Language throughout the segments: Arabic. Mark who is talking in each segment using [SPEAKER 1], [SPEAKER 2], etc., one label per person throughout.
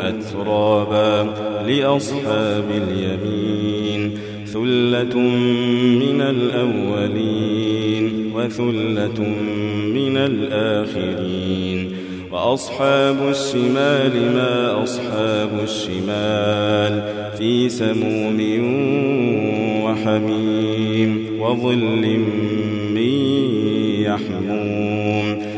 [SPEAKER 1] أترابا لأصحاب اليمين ثلة من الأولين وثلة من الآخرين. وأصحاب الشمال ما أصحاب الشمال في سموم وحميم وظل من يحموم.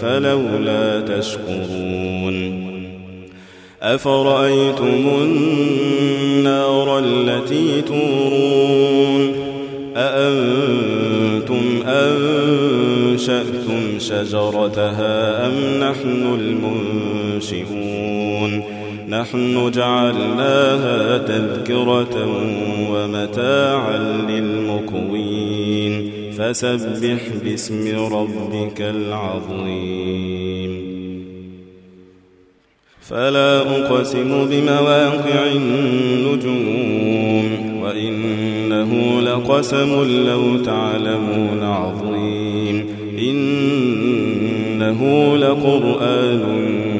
[SPEAKER 1] فلولا تشكرون أفرأيتم النار التي تورون أأنتم أنشأتم شجرتها أم نحن المنشئون نحن جعلناها تذكرة ومتاعا للمكوين. فسبح باسم ربك العظيم. فلا أقسم بمواقع النجوم وإنه لقسم لو تعلمون عظيم. إنه لقرآن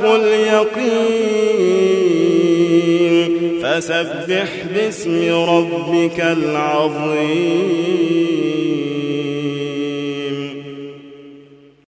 [SPEAKER 1] حق اليقين. فسبح باسم ربك العظيم.